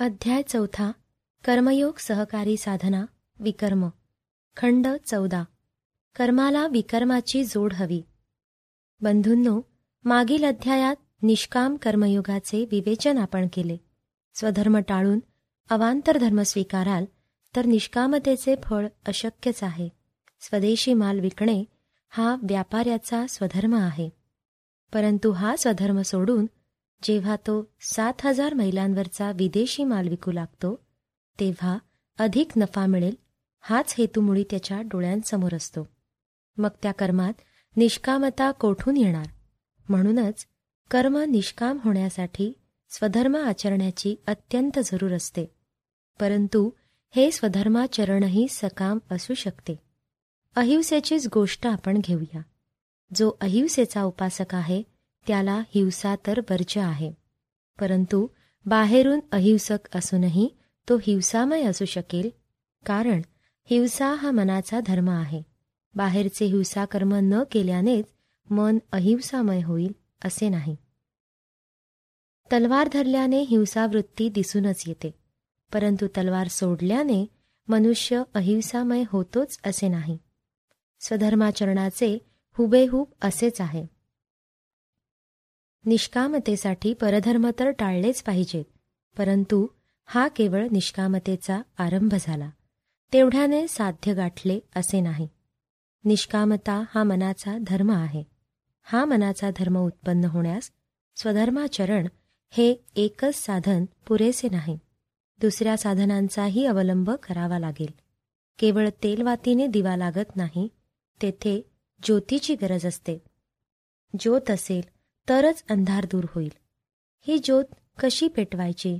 अध्याय चौथा कर्मयोग सहकारी साधना विकर्म. खंड चौदा कर्माला विकर्माची जोड हवी. बंधूंनो मागील अध्यायात निष्काम कर्मयोगाचे विवेचन आपण केले. स्वधर्म टाळून अवांतर धर्म स्वीकाराल तर निष्कामतेचे फळ अशक्यच आहे. स्वदेशी माल विकणे हा व्यापाऱ्याचा स्वधर्म आहे. परंतु हा स्वधर्म सोडून जेव्हा तो सात हजार मैलांवरचा विदेशी माल विकू लागतो तेव्हा अधिक नफा मिळेल हाच हेतूमुळे त्याच्या डोळ्यांसमोर असतो. मग त्या कर्मात निष्कामता कोठून येणार? म्हणूनच कर्म निष्काम होण्यासाठी स्वधर्म आचरण्याची अत्यंत जरूर असते. परंतु हे स्वधर्माचरणही सकाम असू शकते. अहिंसेचीच गोष्ट आपण घेऊया. जो अहिंसेचा उपासक आहे त्याला हिंसा तर वर्ज्य आहे. परंतु बाहेरून अहिंसक असूनही तो हिंसामय असू शकेल कारण हिंसा हा मनाचा धर्म आहे. बाहेरचे हिंसाकर्म न केल्यानेच मन अहिंसामय होईल असे नाही. तलवार धरल्याने हिंसावृत्ती दिसूनच येते परंतु तलवार सोडल्याने मनुष्य अहिंसामय होतोच असे नाही. स्वधर्माचरणाचे हुबेहूब असेच आहे. निष्कामतेसाठी परधर्म तर टाळलेच पाहिजेत परंतु हा केवळ निष्कामतेचा आरंभ झाला. तेवढ्याने साध्य गाठले असे नाही. निष्कामता हा मनाचा धर्म आहे. हा मनाचा धर्म उत्पन्न होण्यास स्वधर्माचरण हे एकच साधन पुरेसे नाही. दुसऱ्या साधनांचाही अवलंब करावा लागेल. केवळ तेलवातीने दिवा लागत नाही तेथे ज्योतीची गरज असते. ज्योत असेल तरच अंधार दूर होईल. ही ज्योत कशी पेटवायची?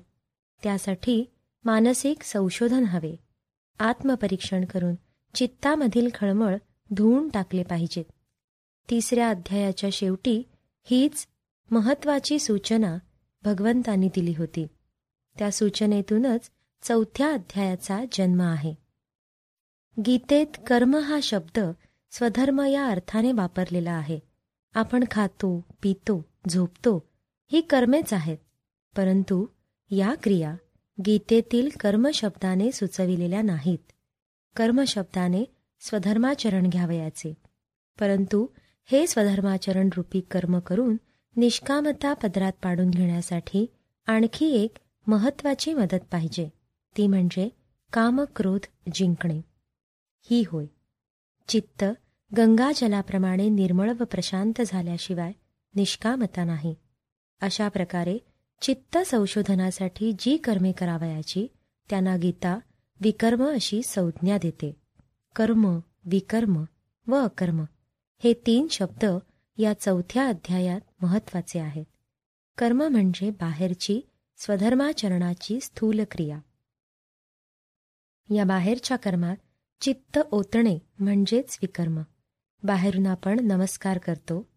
त्यासाठी मानसिक संशोधन हवे. आत्मपरीक्षण करून चित्तामधील खळमळ धुवून टाकले पाहिजेत. तिसऱ्या अध्यायाच्या शेवटी हीच महत्वाची सूचना भगवंतांनी दिली होती. त्या सूचनेतूनच चौथ्या अध्यायाचा जन्म आहे. गीतेत कर्म हा शब्द स्वधर्म या अर्थाने वापरलेला आहे. आपण खातो पितो झोपतो ही कर्मेच आहेत. परंतु या क्रिया गीतेतील कर्मशब्दाने सुचविलेल्या नाहीत. कर्मशब्दाने स्वधर्माचरण घ्यावयाचे. परंतु हे स्वधर्माचरण रूपी कर्म करून निष्कामता पदरात पाडून घेण्यासाठी आणखी एक महत्वाची मदत पाहिजे. ती म्हणजे कामक्रोध जिंकणे. ही होय. चित्त गंगाजलाप्रमाणे निर्मळ व प्रशांत झाल्याशिवाय निष्कामता नाही. अशा प्रकारे चित्त संशोधनासाठी जी कर्मे करावयाची त्यांना गीता विकर्म अशी संज्ञा देते. कर्म विकर्म व अकर्म हे तीन शब्द या चौथ्या अध्यायात महत्त्वाचे आहेत. कर्म म्हणजे बाहेरची स्वधर्माचरणाची स्थूल क्रिया या बाहेरच्या कर्मात चित्त ओतणे म्हणजेच विकर्म. बाहेरून आपण नमस्कार करतो.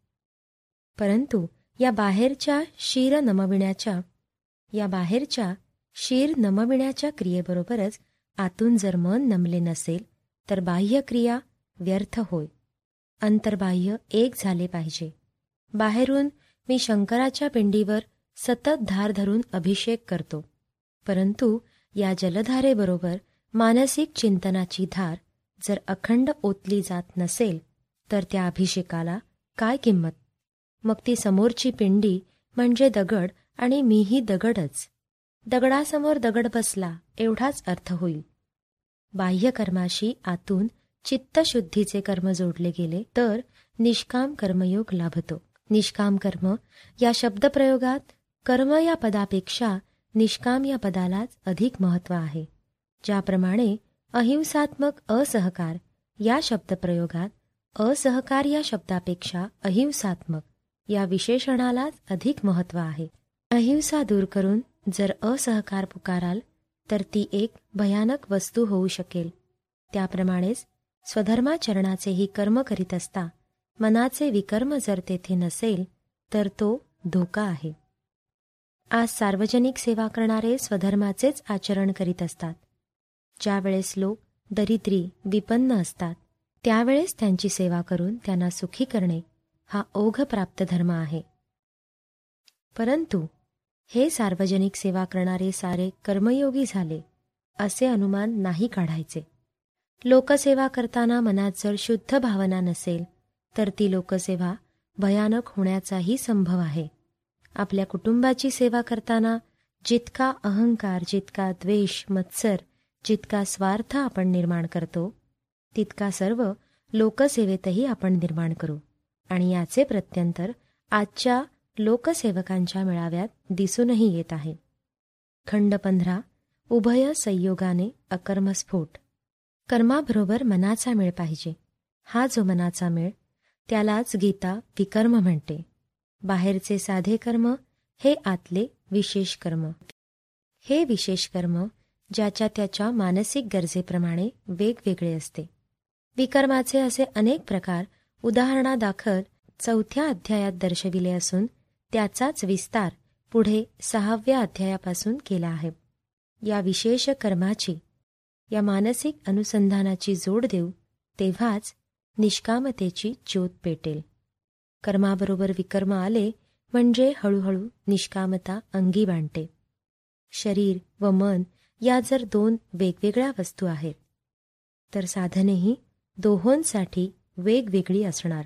परंतु या बाहेरच्या शीर नमविण्याच्या या बाहेरच्या शीर नमविण्याच्या क्रियेबरोबरच आतून जर मन नमले नसेल तर बाह्य क्रिया व्यर्थ होय. अंतर्बाह्य एक झाले पाहिजे. बाहेरून मी शंकराच्या पिंडीवर सतत धार धरून अभिषेक करतो. परंतु या जलधारेबरोबर मानसिक चिंतनाची धार जर अखंड ओतली जात नसेल तर त्या अभिषेकाला काय किंमत? मग ती समोरची पिंडी म्हणजे दगड आणि मीही दगडच. दगडासमोर दगड बसला एवढाच अर्थ होईल. बाह्यकर्माशी आतून चित्तशुद्धीचे कर्म जोडले गेले तर निष्काम कर्मयोग लाभतो. निष्काम कर्म या शब्दप्रयोगात कर्म या पदापेक्षा निष्काम या पदालाच अधिक महत्त्व आहे. ज्याप्रमाणे अहिंसात्मक असहकार या शब्दप्रयोगात असहकार या शब्दापेक्षा अहिंसात्मक या विशेषणालाच अधिक महत्त्व आहे. अहिंसा दूर करून जर असहकार पुकाराल तर ती एक भयानक वस्तू होऊ शकेल. त्याप्रमाणेच स्वधर्माचरणाचेही कर्म करीत असता मनाचे विकर्म जर तेथे नसेल तर तो धोका आहे. आज सार्वजनिक सेवा करणारे स्वधर्माचेच आचरण करीत असतात. ज्यावेळेस लोक दरिद्री विपन्न असतात त्यावेळेस त्यांची सेवा करून त्यांना सुखी करणे हा ओघ प्राप्त धर्म आहे. परंतु हे सार्वजनिक सेवा करणारे सारे कर्मयोगी झाले असे अनुमान नाही काढायचे. लोकसेवा करताना मनात जर शुद्ध भावना नसेल तर ती लोकसेवा भयानक होण्याचाही संभव आहे. आपल्या कुटुंबाची सेवा करताना जितका अहंकार जितका द्वेष मत्सर जितका स्वार्थ आपण निर्माण करतो तितका सर्व लोकसेवेतही आपण निर्माण करू. आणि याचे प्रत्यंतर आजच्या लोकसेवकांच्या मेळाव्यात दिसूनही येत आहे. खंड पंधरा उभय संयोगाने अकर्मस्फोट. कर्माबरोबर मनाचा मेळ पाहिजे. हा जो मनाचा मेळ त्यालाच गीता विकर्म म्हणते. बाहेरचे साधे कर्म हे आतले विशेष कर्म. हे विशेष कर्म ज्याच्या त्याच्या मानसिक गरजेप्रमाणे वेगवेगळे असते. विकर्माचे असे अनेक प्रकार उदाहरणादाखल चौथ्या अध्यायात दर्शविले असून त्याचाच विस्तार पुढे सहाव्या अध्यायापासून केला आहे. या विशेष कर्माची या मानसिक अनुसंधानाची जोड देऊ तेव्हाच निष्कामतेची ज्योत पेटेल. कर्माबरोबर विकर्म आले म्हणजे हळूहळू निष्कामता अंगी बांधते. शरीर व मन या जर दोन वेगवेगळ्या वस्तू आहेत तर साधनेही दोहोंसाठी वेगवेगळी असणार.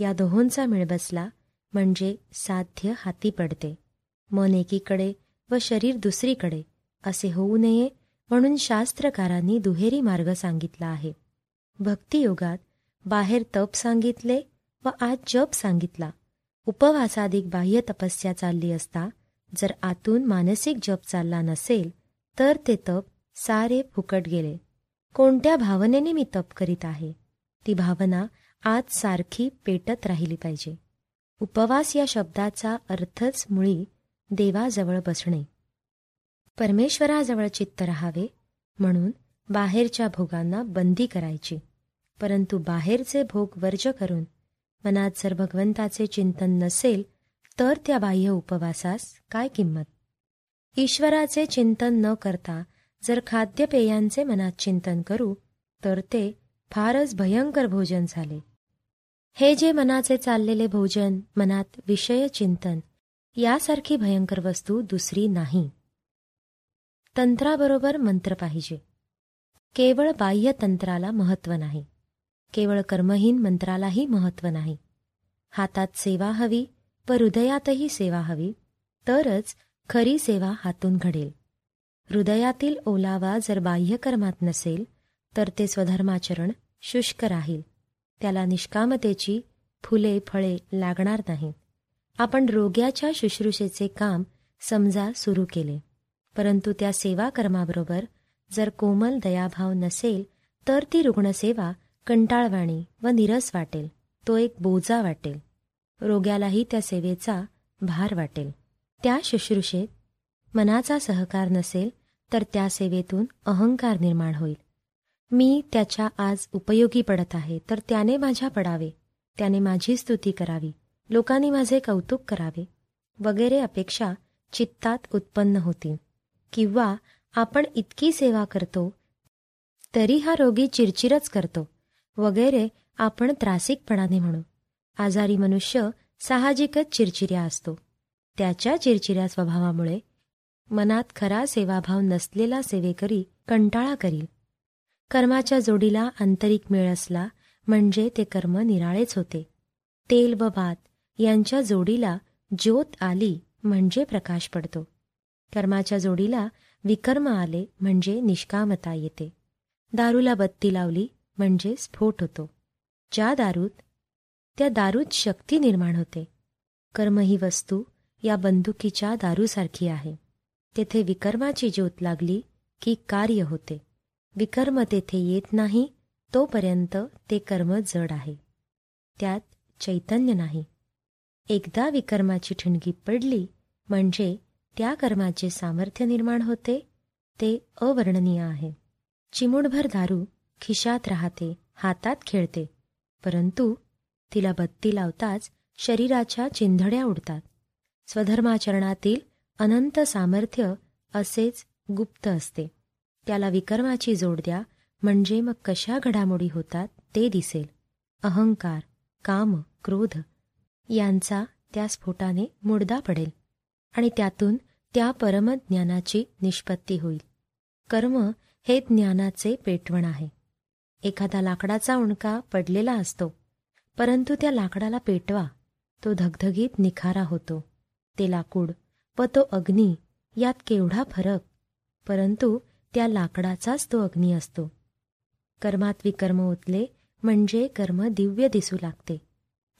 या दोहोंचा मिळ बसला म्हणजे साध्य हाती पडते. मन एकीकडे व शरीर दुसरीकडे असे होऊ नये म्हणून शास्त्रकारांनी दुहेरी मार्ग सांगितला आहे. भक्तियोगात बाहेर तप सांगितले व आज जप सांगितला. उपवासाधिक बाह्य तपस्या चालली असता जर आतून मानसिक जप चालला नसेल तर ते तप सारे फुकट गेले. कोणत्या भावनेने मी तप करीत आहे? ती भावना आज सारखी पेटत राहिली पाहिजे. उपवास या शब्दाचा अर्थच मुळी देवाजवळ बसणे. परमेश्वराजवळ चित्त राहावे म्हणून बाहेरच्या भोगांना बंदी करायची. परंतु बाहेरचे भोग वर्ज करून मनात जर भगवंताचे चिंतन नसेल तर त्या बाह्य उपवासास काय किंमत? ईश्वराचे चिंतन न करता जर खाद्यपेयांचे मनात चिंतन करू तर ते फारच भयंकर भोजन झाले. हे जे मनाचे चाललेले भोजन मनात विषय चिंतन यासारखी भयंकर वस्तू दुसरी नाही. तंत्राबरोबर मंत्र पाहिजे. केवळ बाह्य तंत्राला महत्त्व नाही. केवळ कर्महीन मंत्रालाही महत्त्व नाही. हातात सेवा हवी व हृदयातही सेवा हवी तरच खरी सेवा हातून घडेल. हृदयातील ओलावा जर बाह्यकर्मात नसेल तर ते स्वधर्माचरण शुष्क राहील. त्याला निष्कामतेची फुले फळे लागणार नाहीत. आपण रोग्याच्या शुश्रूषेचे काम समजा सुरू केले परंतु त्या सेवा कर्माबरोबर जर कोमल दयाभाव नसेल तर ती रुग्णसेवा कंटाळवाणी व निरस वाटेल. तो एक बोजा वाटेल. रोग्यालाही त्या सेवेचा भार वाटेल. त्या शुश्रूषेत मनाचा सहकार नसेल तर त्या सेवेतून अहंकार निर्माण होईल. मी त्याच्या आज उपयोगी पडत आहे तर त्याने माझ्या पडावे. त्याने माझी स्तुती करावी. लोकांनी माझे कौतुक करावे. वगैरे अपेक्षा चित्तात उत्पन्न होतील. किंवा आपण इतकी सेवा करतो तरी हा रोगी चिरचिरच करतो. वगैरे आपण त्रासिकपणाने म्हणू. आजारी मनुष्य साहजिकच चिरचिऱ्या असतो. त्याच्या चिरचिऱ्या स्वभावामुळे मनात खरा सेवाभाव नसलेला सेवेकरी कंटाळा करील. कर्माच्या जोडीला आंतरिक मेळ असला म्हणजे ते कर्म निराळेच होते. तेल व भात यांच्या जोडीला ज्योत आली म्हणजे प्रकाश पडतो. कर्माच्या जोडीला विकर्म आले म्हणजे निष्कामता येते. दारूला बत्ती लावली म्हणजे स्फोट होतो. ज्या दारूत त्या दारूत शक्ती निर्माण होते. कर्म ही वस्तू या बंदुकीच्या दारूसारखी आहे. तेथे विकर्माची ज्योत लागली की कार्य होते. विकर्म तेथे येत नाही तोपर्यंत ते कर्म जड आहे. त्यात चैतन्य नाही. एकदा विकर्माची ठिणगी पडली म्हणजे त्या कर्माचे सामर्थ्य निर्माण होते ते अवर्णनीय आहे. चिमुडभर दारू खिशात राहते हातात खेळते परंतु तिला बत्ती लावताच शरीराच्या चिंधड्या उडतात. स्वधर्माचरणातील अनंत सामर्थ्य असेच गुप्त असते. त्याला विकर्माची जोड द्या म्हणजे मग कशा घडामोडी होतात ते दिसेल. अहंकार काम क्रोध यांचा त्या स्फोटाने मुडदा पडेल आणि त्यातून त्या परमज्ञानाची निष्पत्ती होईल. कर्म हे ज्ञानाचे पेटवण आहे. एखादा लाकडाचा उणका पडलेला असतो परंतु त्या लाकडाला पेटवा तो धगधगीत निखारा होतो. ते लाकूड व तो अग्नी यात केवढा फरक? परंतु त्या लाकडाचाच तो अग्नी असतो. कर्मात विकर्म ओतले म्हणजे कर्म दिव्य दिसू लागते.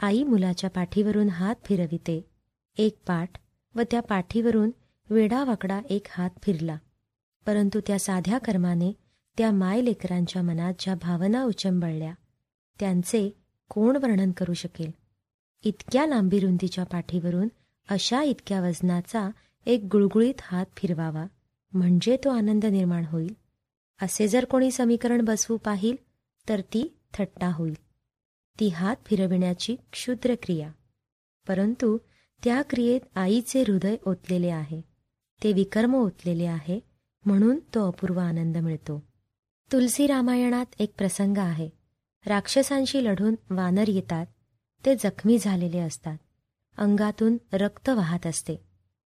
आई मुलाच्या पाठीवरून हात फिरविते. एक पाठ व त्या पाठीवरून वेडावाकडा एक हात फिरला. परंतु त्या साध्या कर्माने त्या माय लेकरांच्या मनात ज्या भावना उचंबळल्या त्यांचे कोण वर्णन करू शकेल? इतक्या लांबी रुंदीच्या पाठीवरून अशा इतक्या वजनाचा एक गुळगुळीत हात फिरवावा म्हणजे तो आनंद निर्माण होईल. असे जर कोणी समीकरण बसवू पाहिल तर ती थट्टा होईल. ती हात फिरविण्याची क्षुद्र क्रिया. परंतु त्या क्रियेत आईचे हृदय ओतलेले आहे. ते विकर्म ओतलेले आहे म्हणून तो अपूर्व आनंद मिळतो. तुलसी रामायणात एक प्रसंग आहे. राक्षसांशी लढून वानर येतात ते जखमी झालेले असतात. अंगातून रक्त वाहत असते.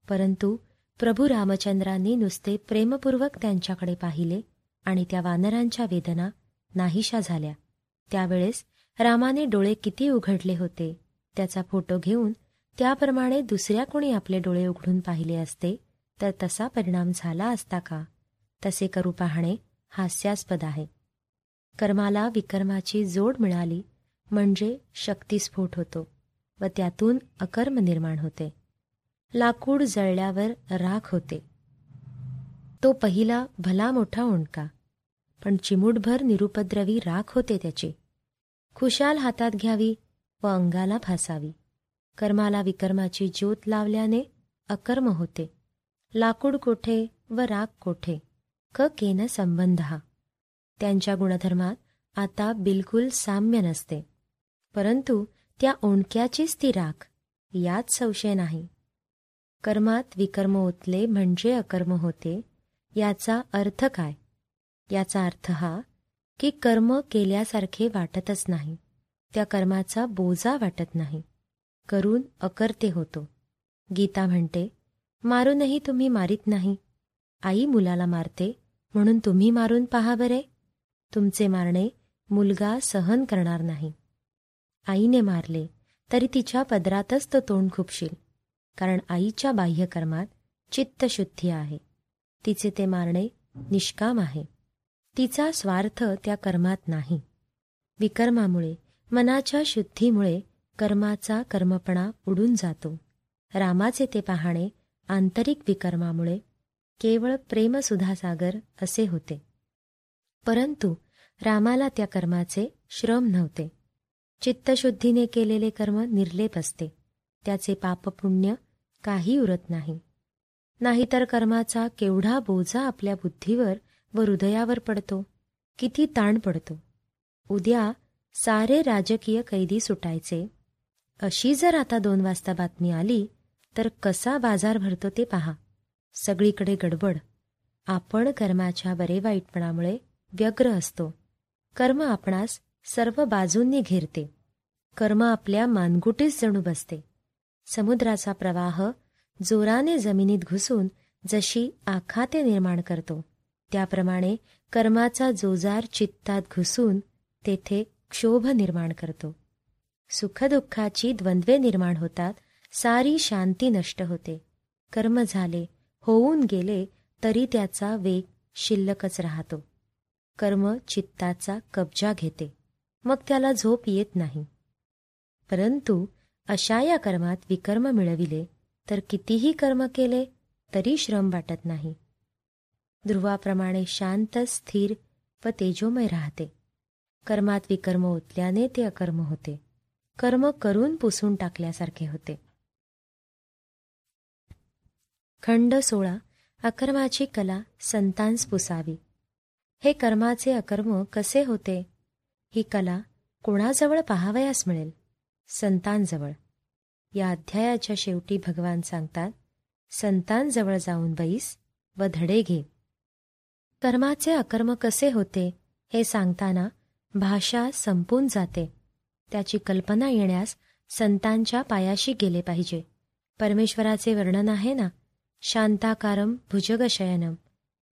परंतु प्रभू रामचंद्रांनी नुसते प्रेमपूर्वक त्यांच्याकडे पाहिले आणि त्या वानरांच्या वेदना नाहीशा झाल्या. त्यावेळेस रामाने डोळे किती उघडले होते त्याचा फोटो घेऊन त्याप्रमाणे दुसऱ्या कोणी आपले डोळे उघडून पाहिले असते तर तसा परिणाम झाला असता का? तसे करू पाहणे हास्यास्पद आहे. कर्माला विकर्माची जोड मिळाली म्हणजे शक्तिस्फोट होतो. व त्यातून अकर्म निर्माण होते. लाकूड जळल्यावर राख होते. तो पहिला भला मोठा ओंडका पण चिमूटभर निरुपद्रवी राख होते त्याची. खुशाल हातात घ्यावी व अंगाला फासावी. कर्माला विकर्माची ज्योत लावल्याने अकर्म होते. लाकूड कोठे व राख कोठे? क केन संबंध हा. त्यांच्या गुणधर्मात आता बिलकुल साम्य नसते. परंतु त्या ओणक्याचीच ती राख यात संशय नाही. कर्मात विकर्म ओतले म्हणजे अकर्म होते. याचा अर्थ काय? याचा अर्थ हा की कर्म केल्यासारखे वाटतच नाही. त्या कर्माचा बोजा वाटत नाही. करून अकर्ते होतो. गीता म्हणते मारूनही तुम्ही मारित नाही. आई मुलाला मारते म्हणून तुम्ही मारून पहा बरे. तुमचे मारणे मुलगा सहन करणार नाही. आईने मारले तरी तिच्या पदरातच तो तोंड खुपशील कारण आईच्या बाह्यकर्मात चित्तशुद्धी आहे. तिचे ते मारणे निष्काम आहे. तिचा स्वार्थ त्या कर्मात नाही. विकर्मामुळे मनाच्या शुद्धीमुळे कर्माचा कर्मपणा उडून जातो. रामाचे ते पाहणे आंतरिक विकर्मामुळे केवळ प्रेमसुधासागर असे होते. परंतु रामाला त्या कर्माचे श्रम नव्हते. चित्तशुद्धीने केलेले कर्म निर्लेप असते. त्याचे पापपुण्य काही उरत नाही. नाहीतर कर्माचा केवढा बोजा आपल्या बुद्धीवर व हृदयावर पडतो किती ताण पडतो. उद्या सारे राजकीय कैदी सुटायचे. अशी जर आता दोन वाजता बातमी आली तर कसा बाजार भरतो ते पहा. सगळीकडे गडबड. आपण कर्माच्या बरे वाईटपणामुळे व्यग्र असतो. कर्म आपणास सर्व बाजूंनी घेरते. कर्म आपल्या मानगुटीस जणू बसते. समुद्राचा प्रवाह जोराने जमिनीत घुसून जशी आखाते निर्माण करतो. त्याप्रमाणे कर्माचा जोजार चित्तात घुसून तेथे क्षोभ निर्माण करतो. सुखदुःखाची द्वंद्वे निर्माण होतात सारी शांती नष्ट होते. कर्म झाले होऊन गेले तरी त्याचा वेग शिल्लकच राहतो. कर्म चित्ताचा कब्जा घेते. मग त्याला झोप येत नाही. परंतु अशा या कर्मात विकर्म मिळविले तर कितीही कर्म केले तरी श्रम वाटत नाही. ध्रुवाप्रमाणे शांत स्थिर व तेजोमय राहते. कर्मात विकर्म ओतल्याने ते अकर्म होते. कर्म करून पुसून टाकल्यासारखे होते. खंड सोळा. अकर्माची कला संतांस पुसावी. हे कर्माचे अकर्म कसे होते? ही कला कोणाजवळ पाहावयास मिळेल? संतांजवळ. या अध्यायाच्या शेवटी भगवान सांगतात संतांजवळ जाऊन बैस व धडे घे. कर्माचे अकर्म कसे होते हे सांगताना भाषा संपून जाते. त्याची कल्पना येण्यास संतांच्या पायाशी गेले पाहिजे. परमेश्वराचे वर्णन आहे ना? शांताकारम भुजगशयनम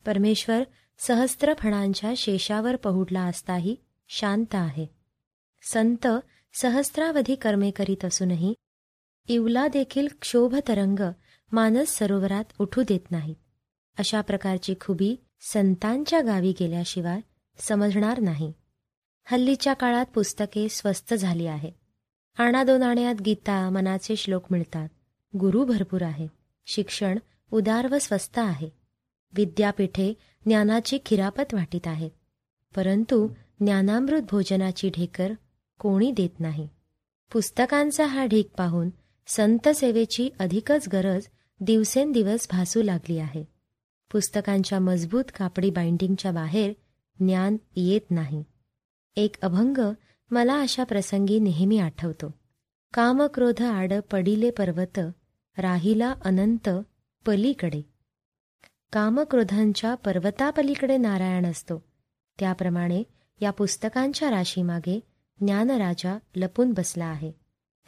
परमेश्वर सहस्त्रफणांच्या शेषावर पहुडला असताही शांत आहे. संत सहस्रावधी कर्मे करीत असूनही इवला देखील क्षोभतरंग मानस सरोवरात उठू देत नाहीत. अशा प्रकारची खुबी संतांच्या गावी गेल्याशिवाय समजणार नाही. हल्लीच्या काळात पुस्तके स्वस्त झाली आहेत आणा दोन आण्यात गीता मनाचे श्लोक मिळतात. गुरु भरपूर आहेत शिक्षण उदार व स्वस्त आहे. विद्यापीठे ज्ञानाची खिरापत वाटीत आहेत परंतु ज्ञानामृत भोजनाची ढेकर कोणी देत नाही. पुस्तकांचा हा ढीक पाहून संतसेवेची अधिकच गरज दिवसेंदिवस भासू लागली आहे. पुस्तकांच्या मजबूत कापडी बाइंडिंगच्या बाहेर ज्ञान येत नाही. एक अभंग मला अशा प्रसंगी नेहमी आठवतो. कामक्रोध आड पडिले पर्वत राहिला अनंत पलीकडे. कामक्रोधांच्या पर्वतापलीकडे नारायण असतो. त्याप्रमाणे या पुस्तकांच्या राशीमागे ज्ञानराजा लपून बसला आहे.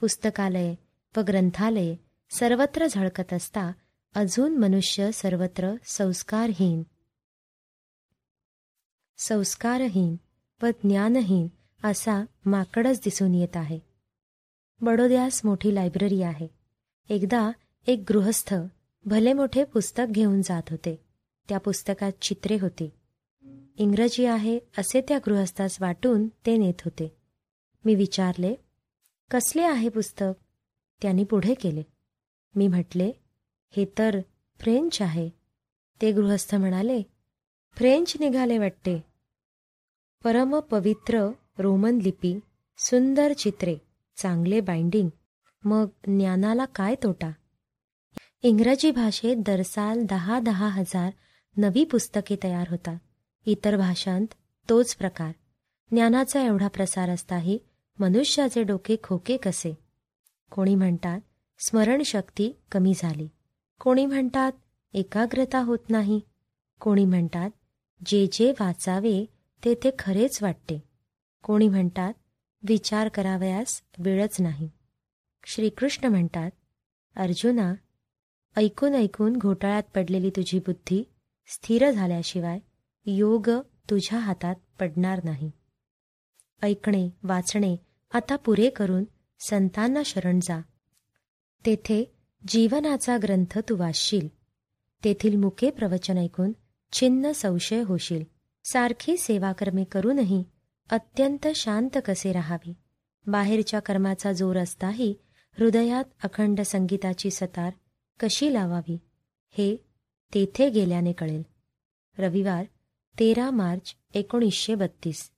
पुस्तकालय व ग्रंथालय सर्वत्र झळकत असता अजून मनुष्य सर्वत्र संस्कारहीन. संस्कारहीन व ज्ञानहीन असा माकडच दिसून येत आहे. बडोद्यास मोठी लायब्ररी आहे. एकदा एक गृहस्थ भले मोठे पुस्तक घेऊन जात होते. त्या पुस्तकात चित्रे होती. इंग्रजी आहे असे त्या गृहस्थास वाटून ते नेत होते. मी विचारले कसले आहे पुस्तक? त्यांनी पुढे केले. मी म्हटले हे तर फ्रेंच आहे. ते गृहस्थ म्हणाले फ्रेंच निघाले वाटते. परम पवित्र रोमन लिपी सुंदर चित्रे चांगले बाइंडिंग मग ज्ञानाला काय तोटा? इंग्रजी भाषेत दरसाल दहा दहा हजार नवी पुस्तके तयार होतात. इतर भाषांत तोच प्रकार. ज्ञानाचा एवढा प्रसार असताही मनुष्याचे डोके खोके कसे? कोणी म्हणतात स्मरणशक्ती कमी झाली. कोणी म्हणतात एकाग्रता होत नाही. कोणी म्हणतात जे जे वाचावे ते ते खरेच वाटते. कोणी म्हणतात विचार करावयास वेळच नाही. श्रीकृष्ण म्हणतात अर्जुना ऐकून ऐकून घोटाळ्यात पडलेली तुझी बुद्धी स्थिर झाल्याशिवाय योग तुझ्या हातात पडणार नाही. ऐकणे वाचणे आता पुरे करून संतांना शरण जा. तेथे जीवनाचा ग्रंथ तू वाचशील. तेथील मुके प्रवचन ऐकून छिन्न संशय होशील. सारखी सेवाकर्मे करूनही अत्यंत शांत कसे राहावे? बाहेरच्या कर्माचा जोर असताही हृदयात अखंड संगीताची सतार कशी लावावी? हे तेथे गेल्याने कळेल. रविवार तेरा मार्च एकोणीसशे बत्तीस.